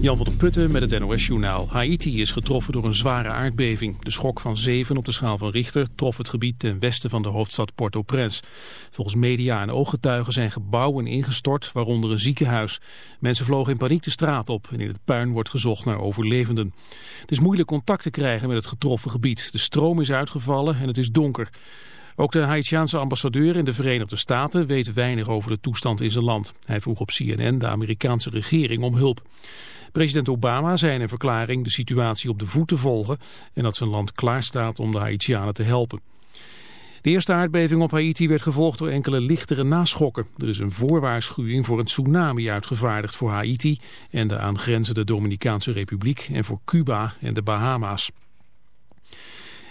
Jan van der Putten met het NOS-journaal. Haiti is getroffen door een zware aardbeving. De schok van 7 op de schaal van Richter trof het gebied ten westen van de hoofdstad Port-au-Prince. Volgens media en ooggetuigen zijn gebouwen ingestort, waaronder een ziekenhuis. Mensen vlogen in paniek de straat op en in het puin wordt gezocht naar overlevenden. Het is moeilijk contact te krijgen met het getroffen gebied. De stroom is uitgevallen en het is donker. Ook de Haitiaanse ambassadeur in de Verenigde Staten weet weinig over de toestand in zijn land. Hij vroeg op CNN de Amerikaanse regering om hulp. President Obama zei in een verklaring de situatie op de voet te volgen en dat zijn land klaarstaat om de Haitianen te helpen. De eerste aardbeving op Haiti werd gevolgd door enkele lichtere naschokken. Er is een voorwaarschuwing voor een tsunami uitgevaardigd voor Haiti en de aangrenzende Dominicaanse Republiek en voor Cuba en de Bahama's.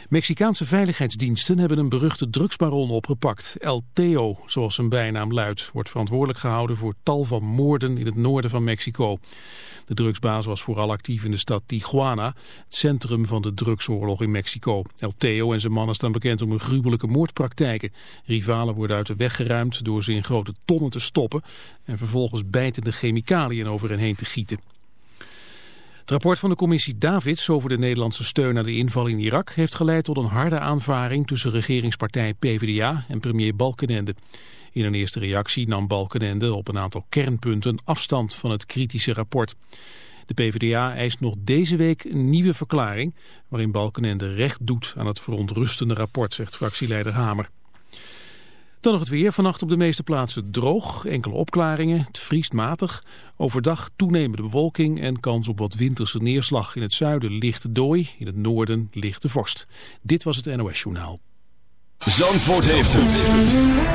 Mexicaanse veiligheidsdiensten hebben een beruchte drugsbaron opgepakt. El Teo, zoals zijn bijnaam luidt, wordt verantwoordelijk gehouden voor tal van moorden in het noorden van Mexico. De drugsbaas was vooral actief in de stad Tijuana, het centrum van de drugsoorlog in Mexico. El Teo en zijn mannen staan bekend om hun gruwelijke moordpraktijken. Rivalen worden uit de weg geruimd door ze in grote tonnen te stoppen en vervolgens bijtende chemicaliën over hen heen te gieten. Het rapport van de commissie Davids over de Nederlandse steun naar de inval in Irak heeft geleid tot een harde aanvaring tussen regeringspartij PvdA en premier Balkenende. In een eerste reactie nam Balkenende op een aantal kernpunten afstand van het kritische rapport. De PvdA eist nog deze week een nieuwe verklaring waarin Balkenende recht doet aan het verontrustende rapport, zegt fractieleider Hamer. Dan nog het weer. Vannacht op de meeste plaatsen droog. Enkele opklaringen. Het vriest matig. Overdag toenemende bewolking en kans op wat winterse neerslag. In het zuiden lichte dooi. In het noorden lichte vorst. Dit was het NOS Journaal. Zandvoort heeft het.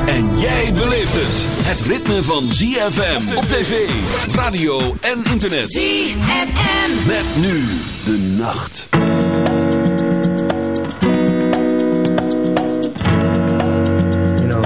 En jij beleeft het. Het ritme van ZFM op tv, radio en internet. ZFM. Met nu de nacht.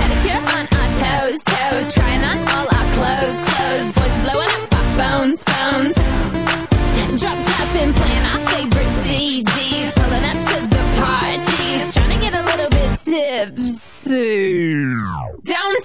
pedicure on our toes, toes. Trying on all our clothes, clothes. Boys blowing up our phones, phones. Dropped up and playing our favorite CDs. Pulling up to the parties. Trying to get a little bit tipsy. Don't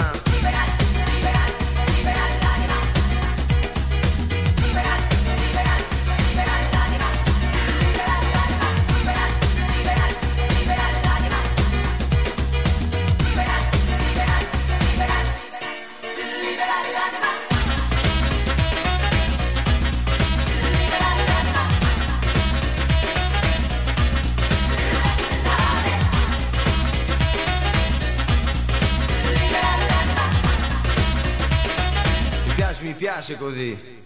Piace così.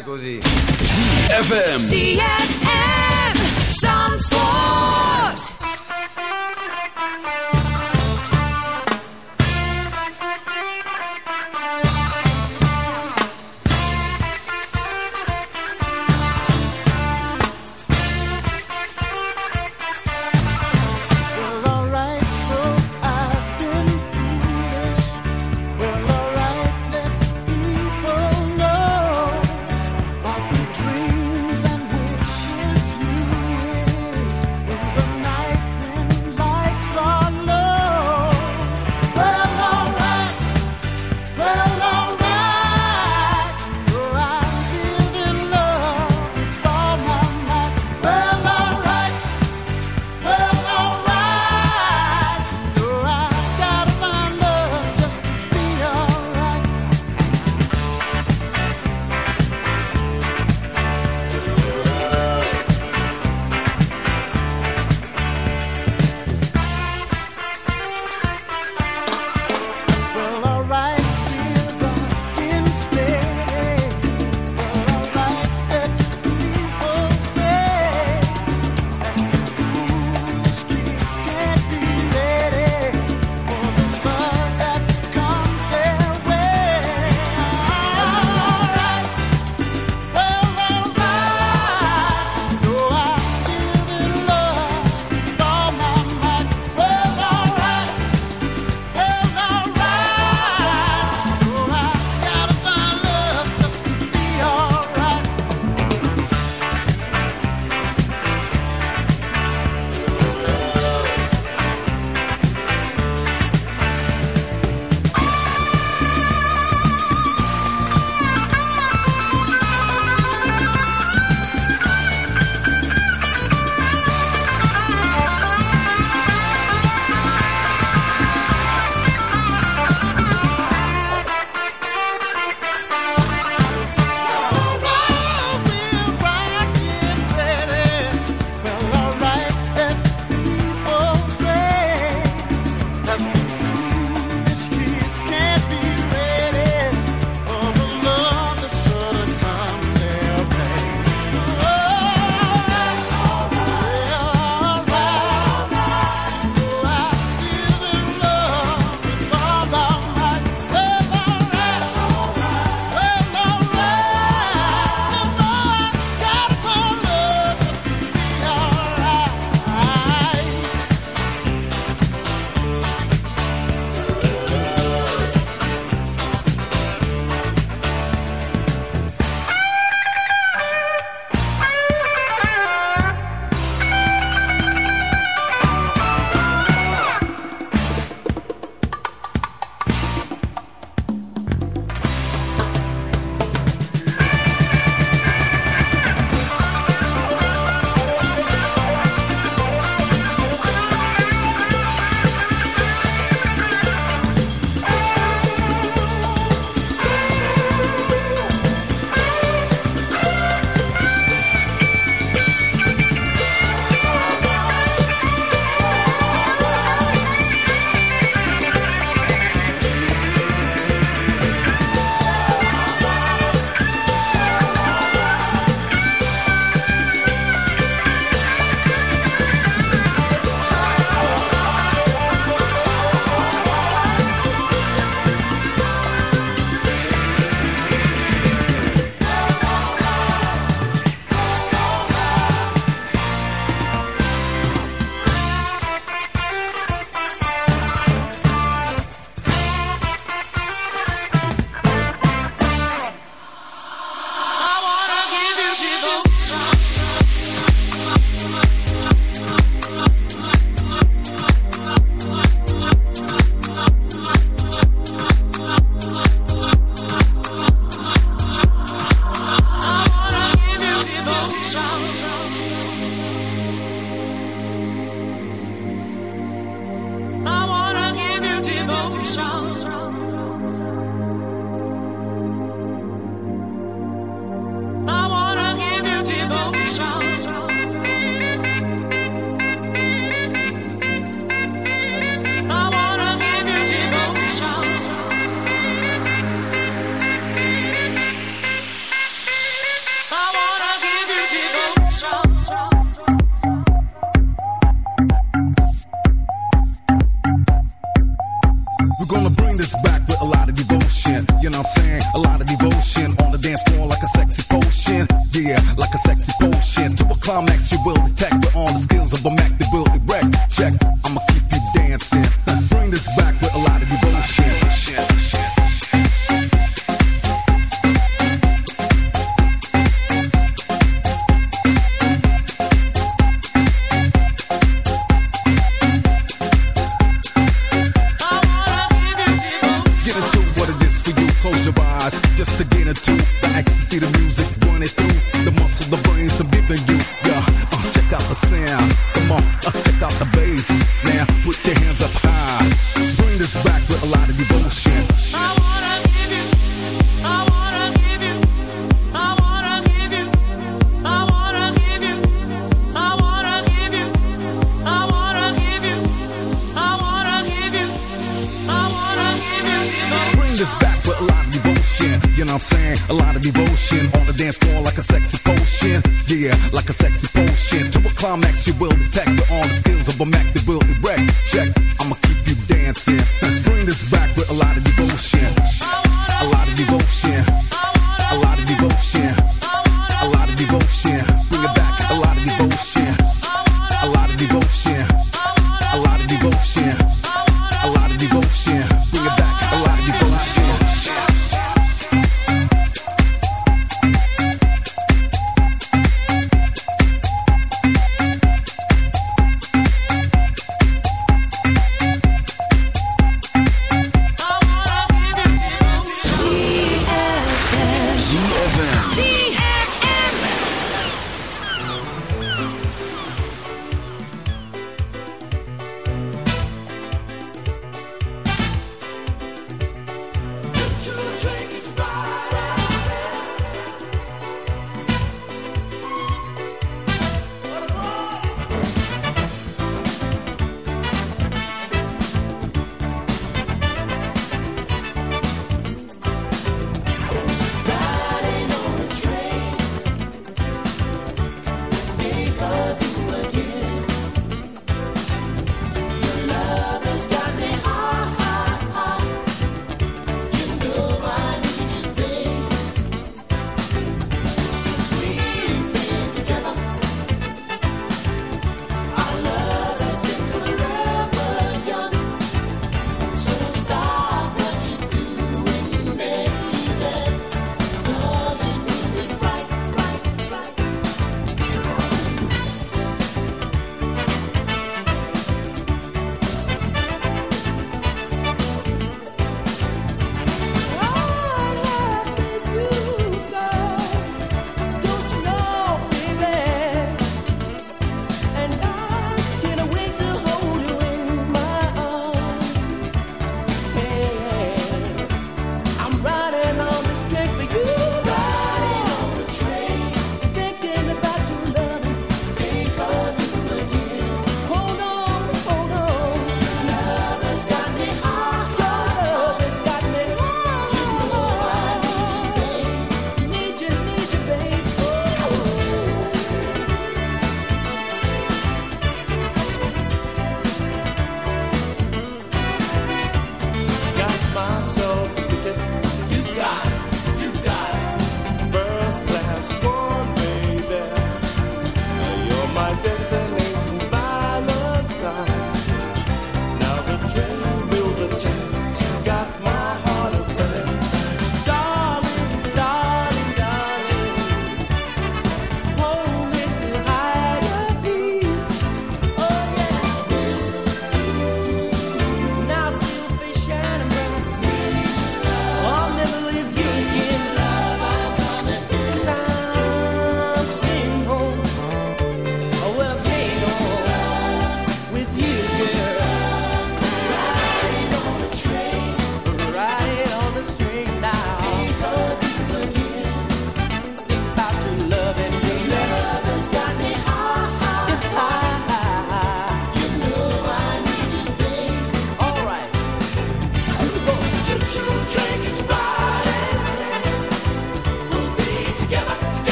Piace così. ZFM. ZFM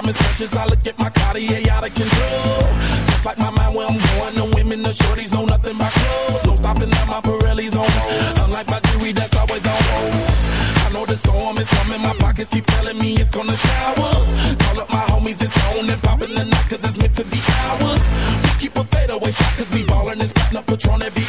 time is precious. I look at my Cartier out of control. Just like my mind where I'm going. The women, the shorties know nothing but clothes. No stopping at my Pirelli's on. Unlike my jewelry that's always on. I know the storm is coming. My pockets keep telling me it's gonna shower. Call up my homies, it's on and popping the night cause it's meant to be ours. We keep a fadeaway shot cause we ballin' and this platinum Patron every